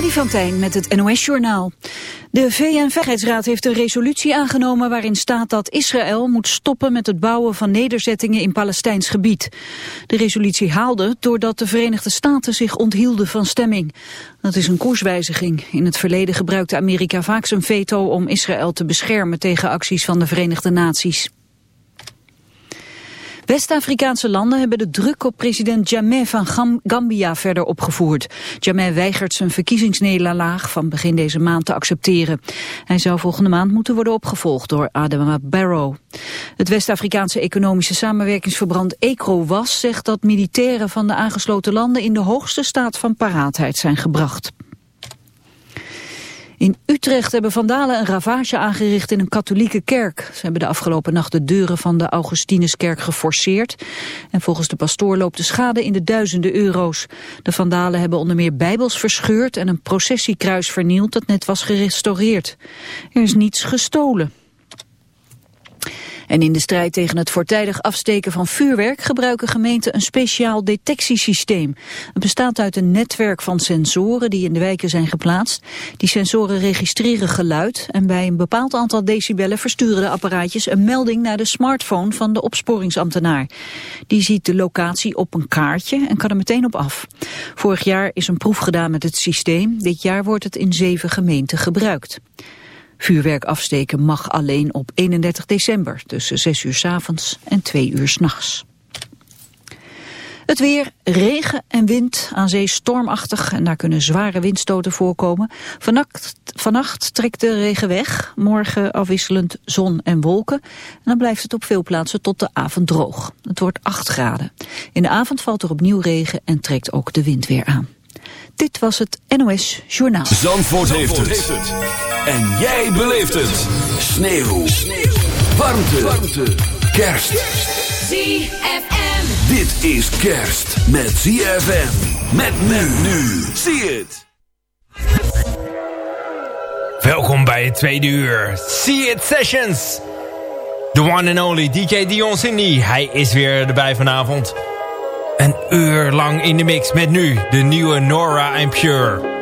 Freddy van Tijn met het NOS-journaal. De VN-veiligheidsraad heeft een resolutie aangenomen waarin staat dat Israël moet stoppen met het bouwen van nederzettingen in Palestijns gebied. De resolutie haalde doordat de Verenigde Staten zich onthielden van stemming. Dat is een koerswijziging. In het verleden gebruikte Amerika vaak zijn veto om Israël te beschermen tegen acties van de Verenigde Naties. West-Afrikaanse landen hebben de druk op president Jammeh van Gambia verder opgevoerd. Jammeh weigert zijn verkiezingsnederlaag van begin deze maand te accepteren. Hij zou volgende maand moeten worden opgevolgd door Adama Barrow. Het West-Afrikaanse economische samenwerkingsverband ECOWAS zegt dat militairen van de aangesloten landen in de hoogste staat van paraatheid zijn gebracht. In Utrecht hebben vandalen een ravage aangericht in een katholieke kerk. Ze hebben de afgelopen nacht de deuren van de Augustinuskerk geforceerd. En volgens de pastoor loopt de schade in de duizenden euro's. De vandalen hebben onder meer bijbels verscheurd en een processiekruis vernield dat net was gerestaureerd. Er is niets gestolen. En in de strijd tegen het voortijdig afsteken van vuurwerk gebruiken gemeenten een speciaal detectiesysteem. Het bestaat uit een netwerk van sensoren die in de wijken zijn geplaatst. Die sensoren registreren geluid en bij een bepaald aantal decibellen versturen de apparaatjes een melding naar de smartphone van de opsporingsambtenaar. Die ziet de locatie op een kaartje en kan er meteen op af. Vorig jaar is een proef gedaan met het systeem. Dit jaar wordt het in zeven gemeenten gebruikt. Vuurwerk afsteken mag alleen op 31 december tussen 6 uur s avonds en 2 uur s nachts. Het weer, regen en wind, aan zee stormachtig en daar kunnen zware windstoten voorkomen. Vannacht, vannacht trekt de regen weg, morgen afwisselend zon en wolken. En dan blijft het op veel plaatsen tot de avond droog. Het wordt 8 graden. In de avond valt er opnieuw regen en trekt ook de wind weer aan. Dit was het NOS Journaal. Zandvoort, Zandvoort heeft, het. En jij beleeft het. Sneeuw. Sneeuw. Warmte. Warmte. Kerst. ZFM. Dit is kerst met ZFM. Met men nu. Zie het. Welkom bij het tweede uur. See It Sessions. The one and only DJ Dion Cindy. Hij is weer erbij vanavond. Een uur lang in de mix met nu de nieuwe Nora I'm Pure.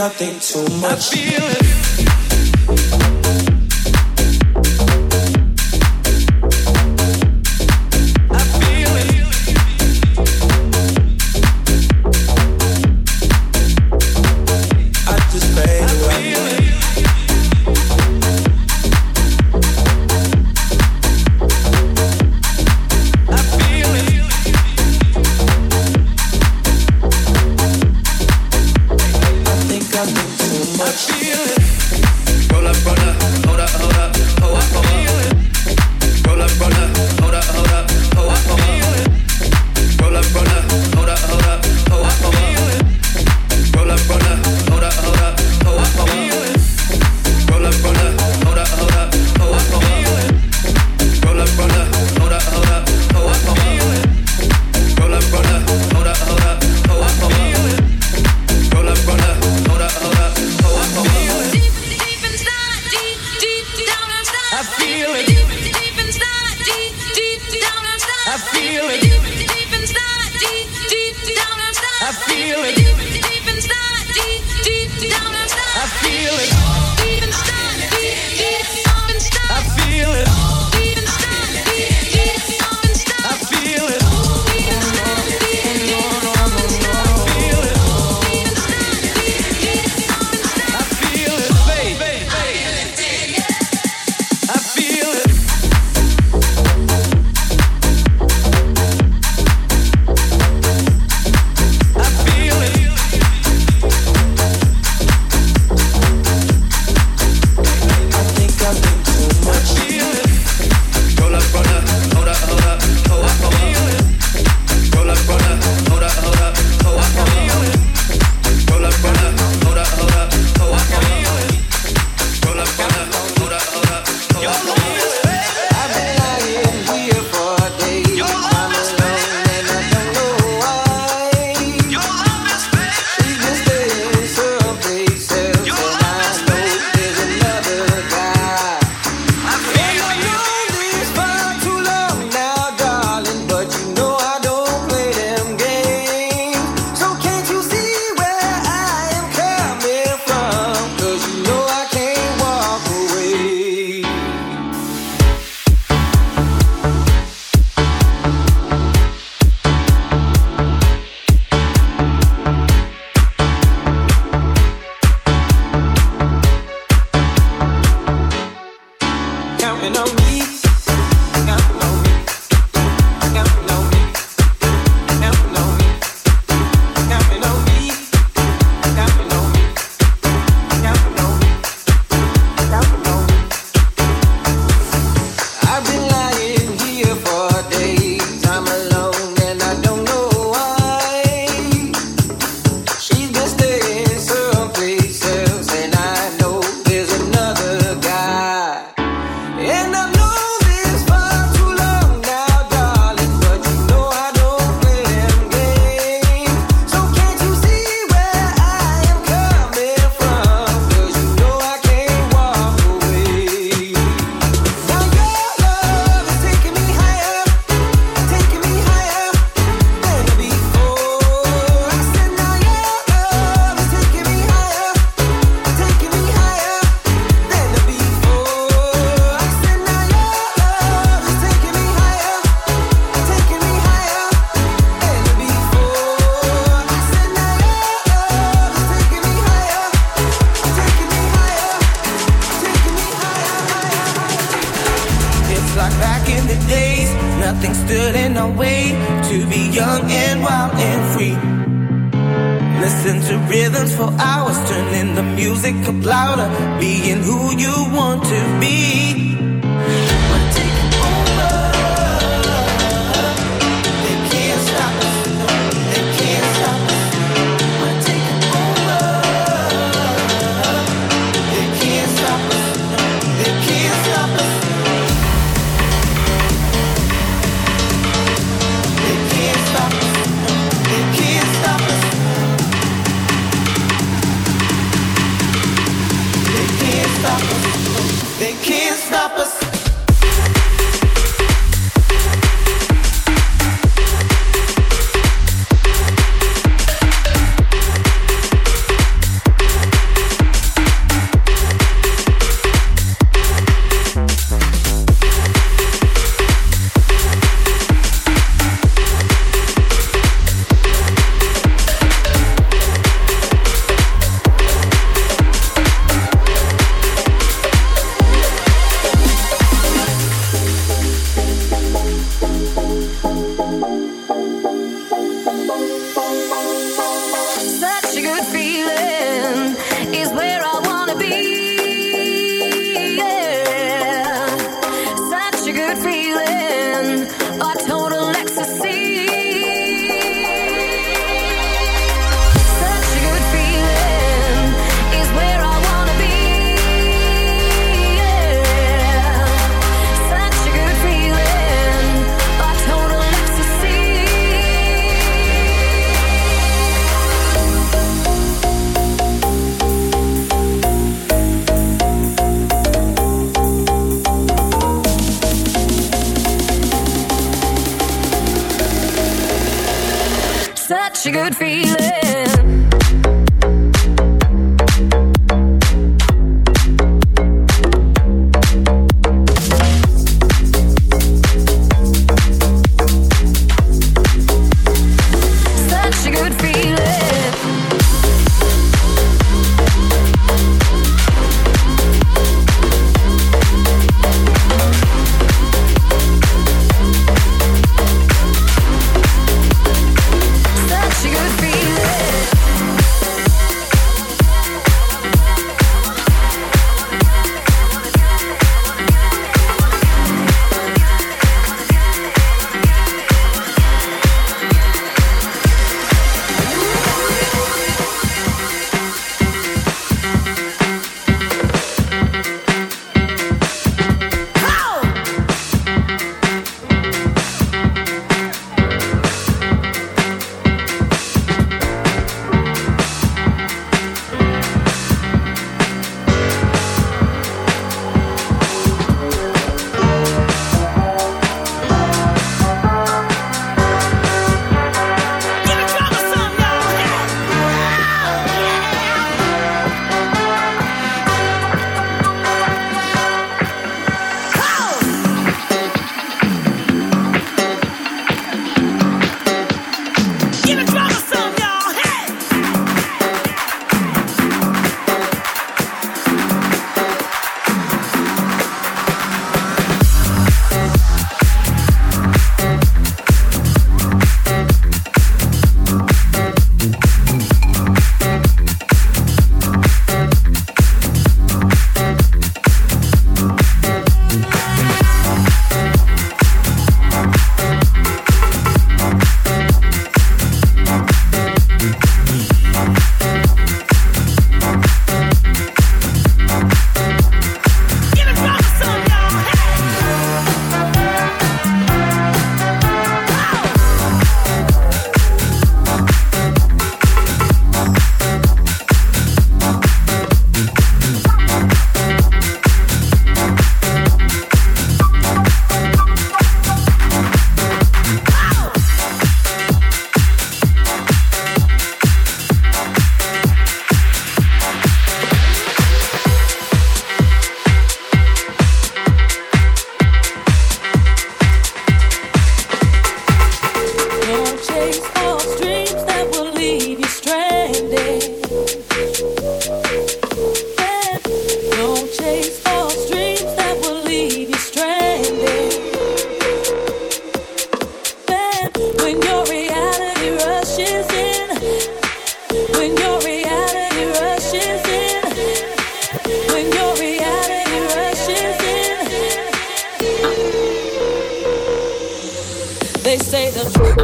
I think too much. I feel it.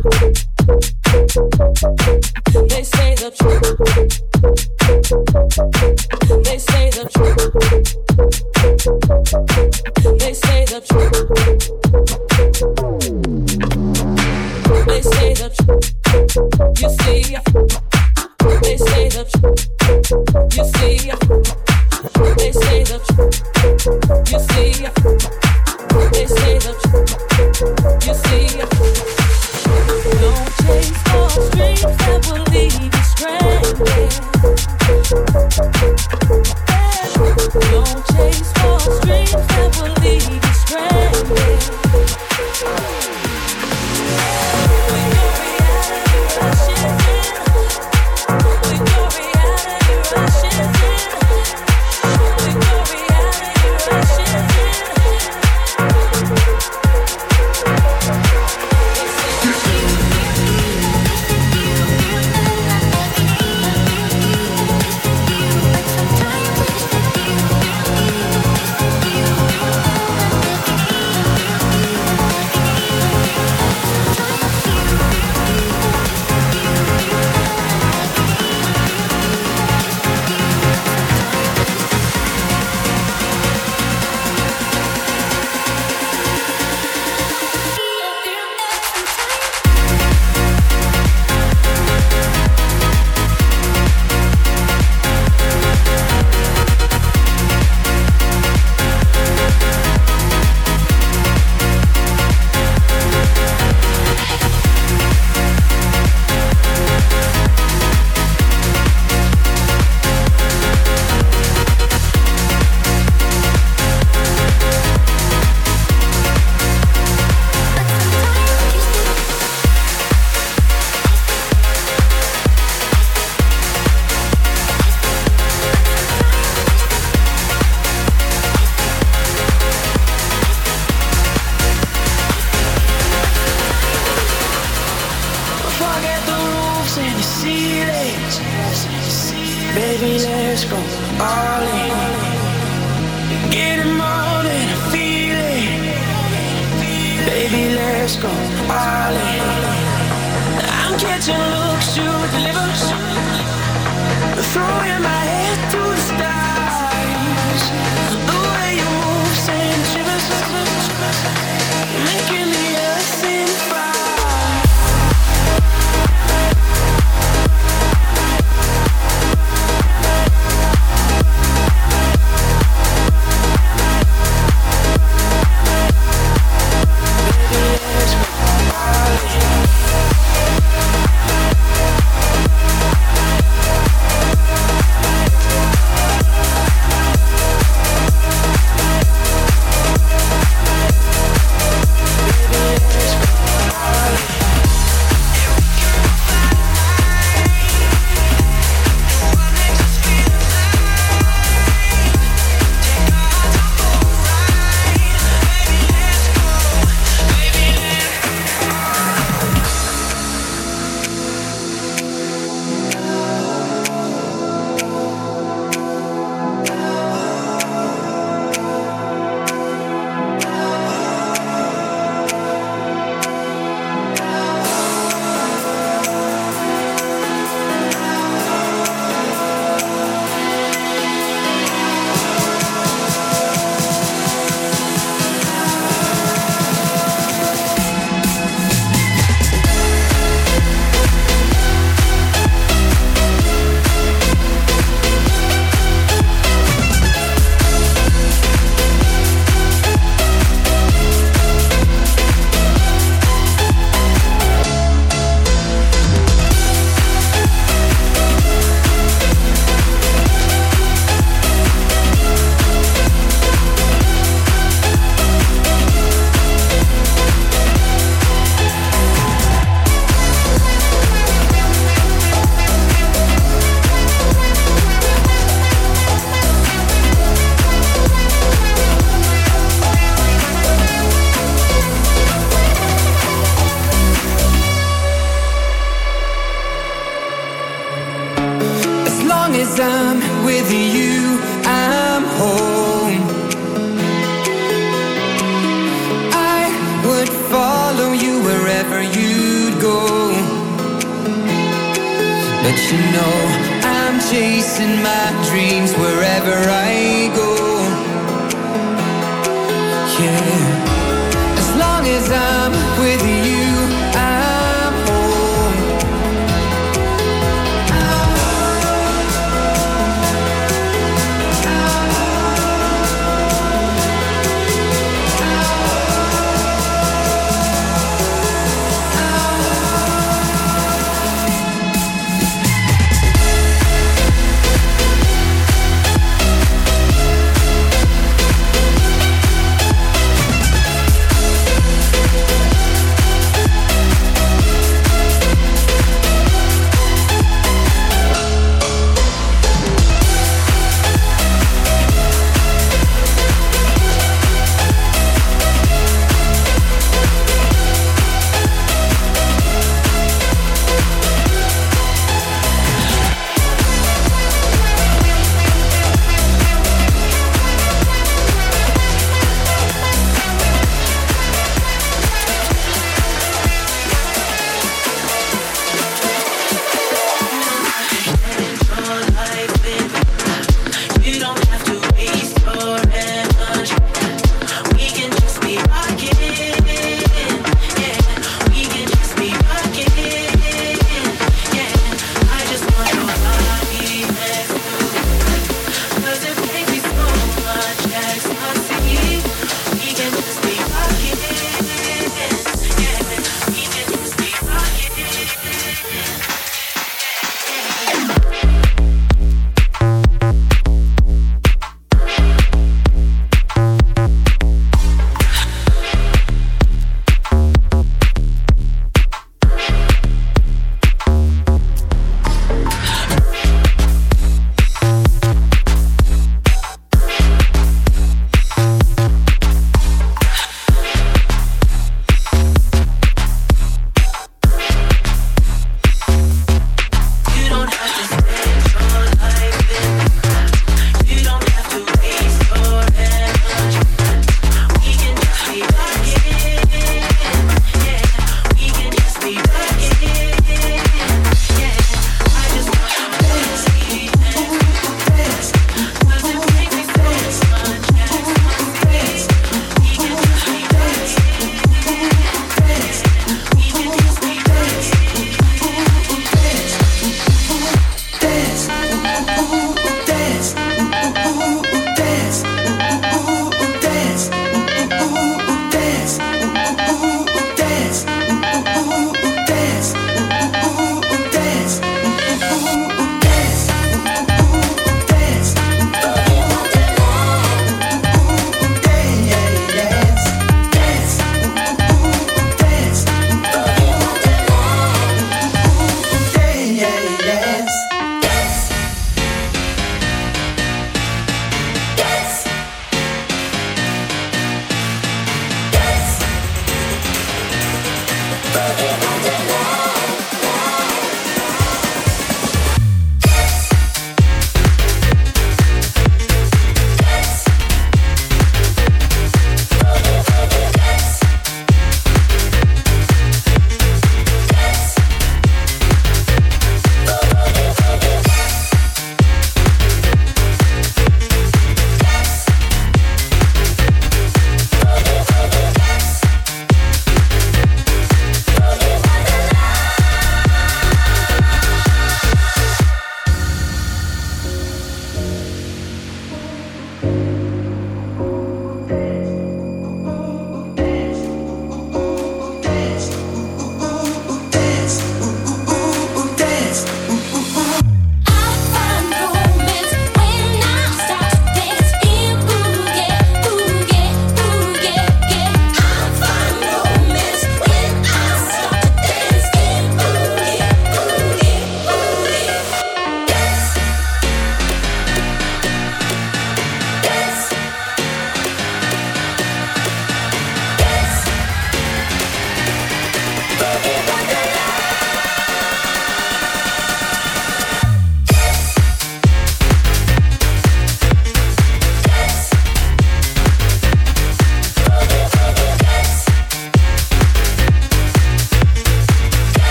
Thank you.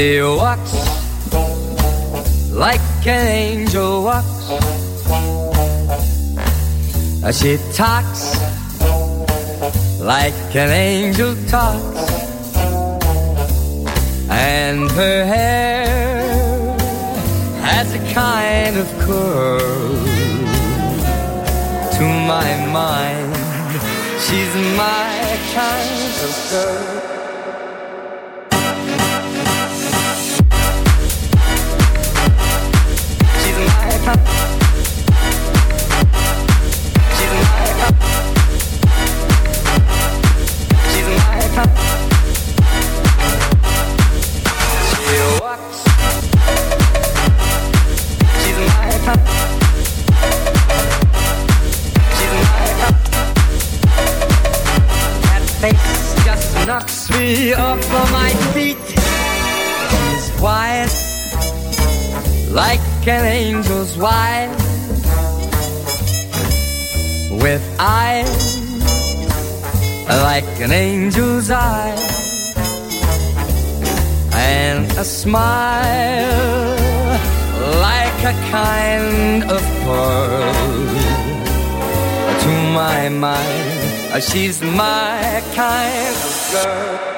She walks like an angel walks. She talks like an angel talks. And her hair has a kind of curl. To my mind, she's my kind of girl. She's my kind of girl.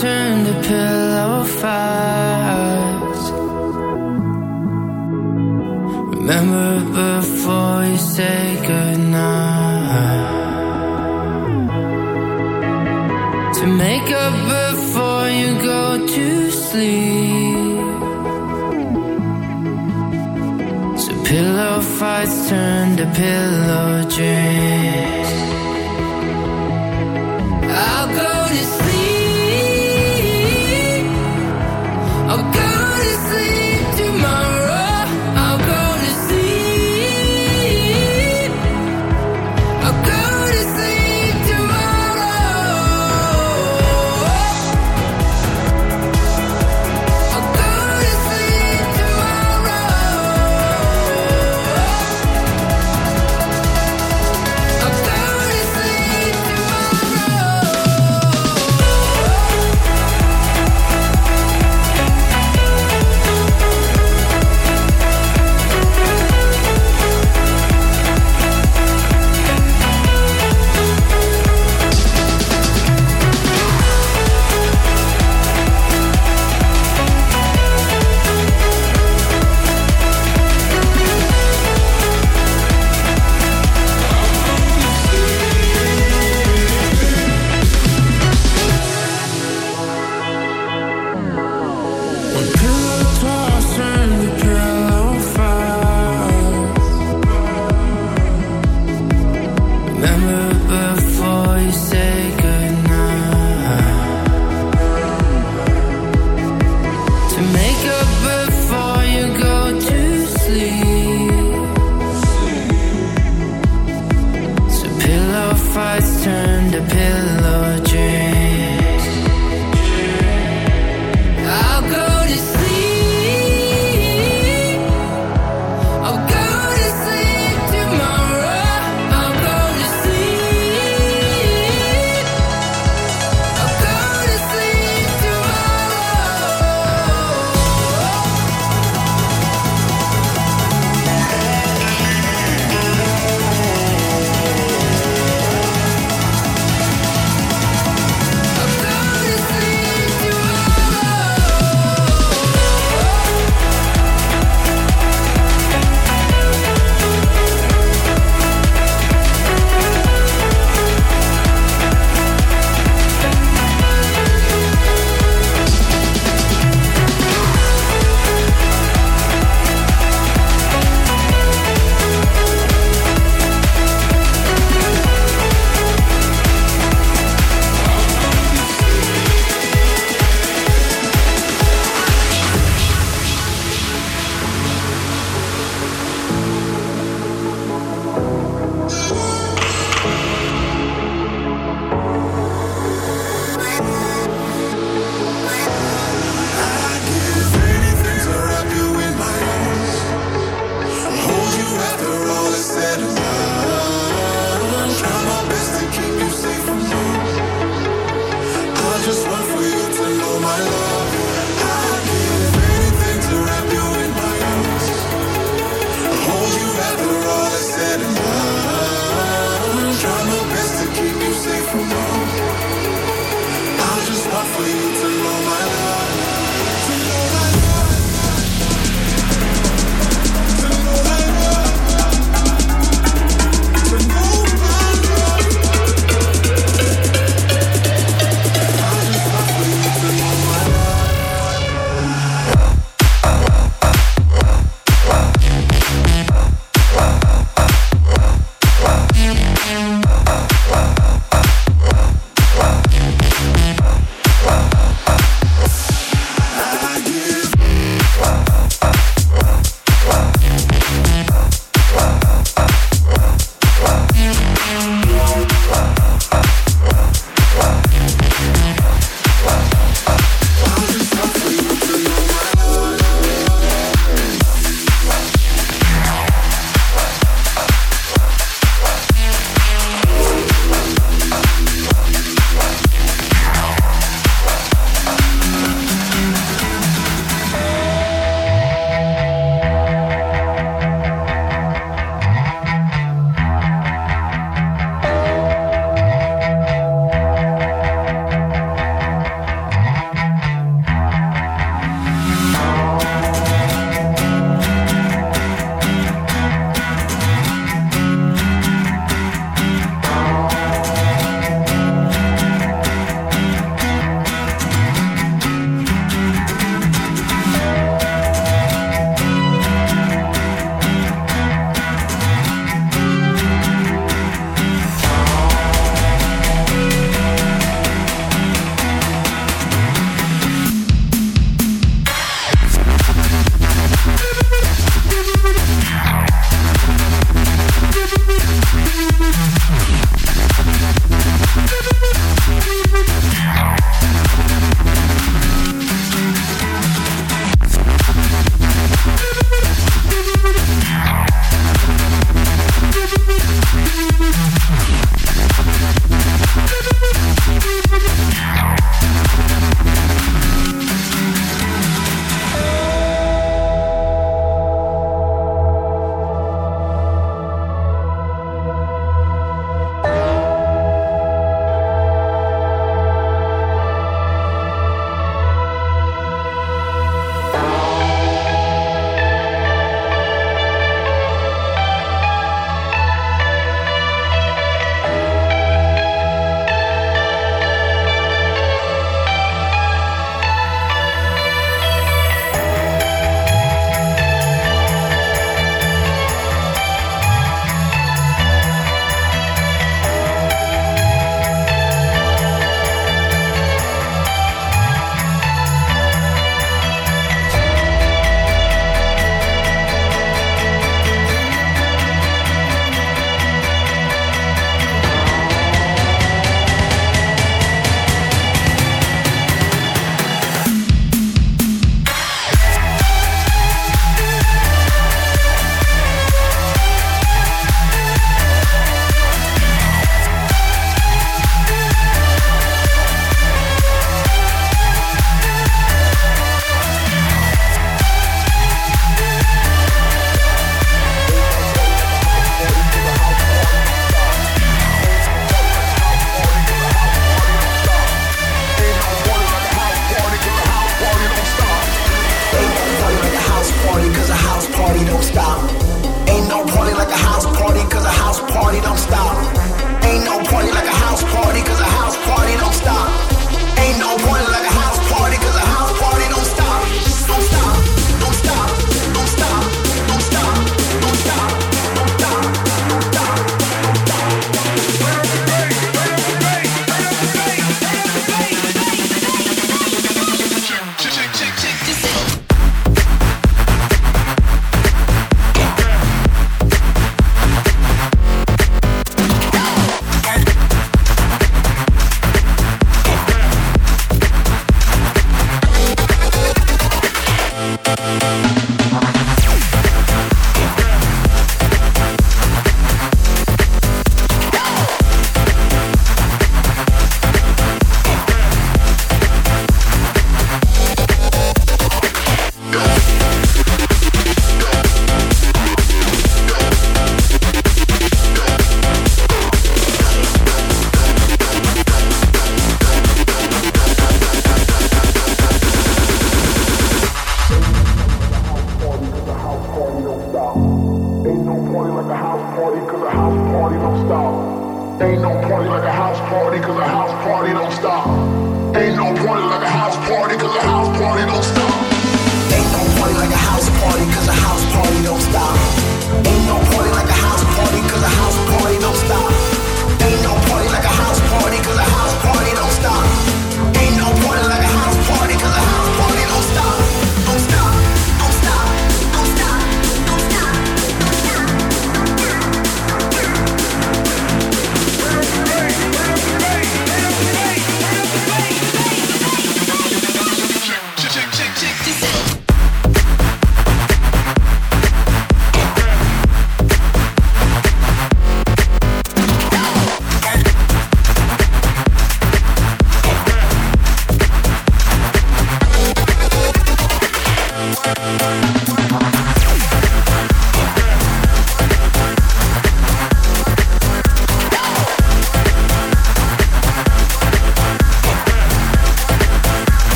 turn to pillow fights. Remember before you say goodnight. To make up before you go to sleep. So pillow fights turn to pillow.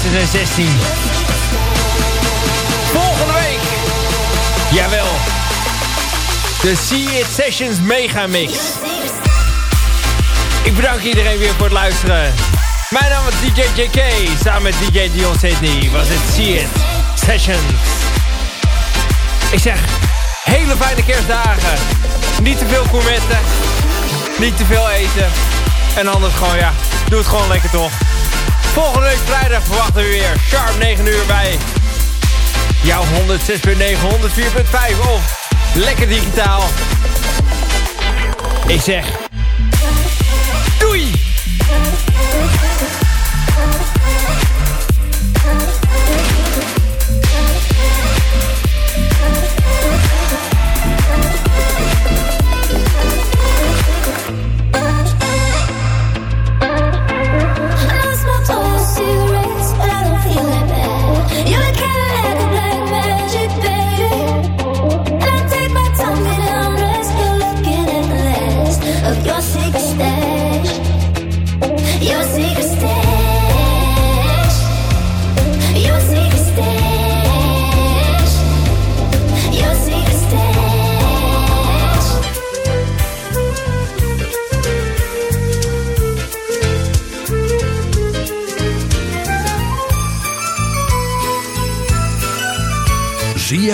2016. Volgende week. Jawel. De See It Sessions Megamix. Ik bedank iedereen weer voor het luisteren. Mijn naam is DJ JK. Samen met DJ Dion Sydney was het See It Sessions. Ik zeg, hele fijne kerstdagen. Niet te veel gourmetten. Niet te veel eten. En anders gewoon, ja, doe het gewoon lekker toch. Volgende week vrijdag verwachten we weer sharp 9 uur bij jouw 106.9, 104.5 of lekker digitaal. Ik zeg,